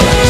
know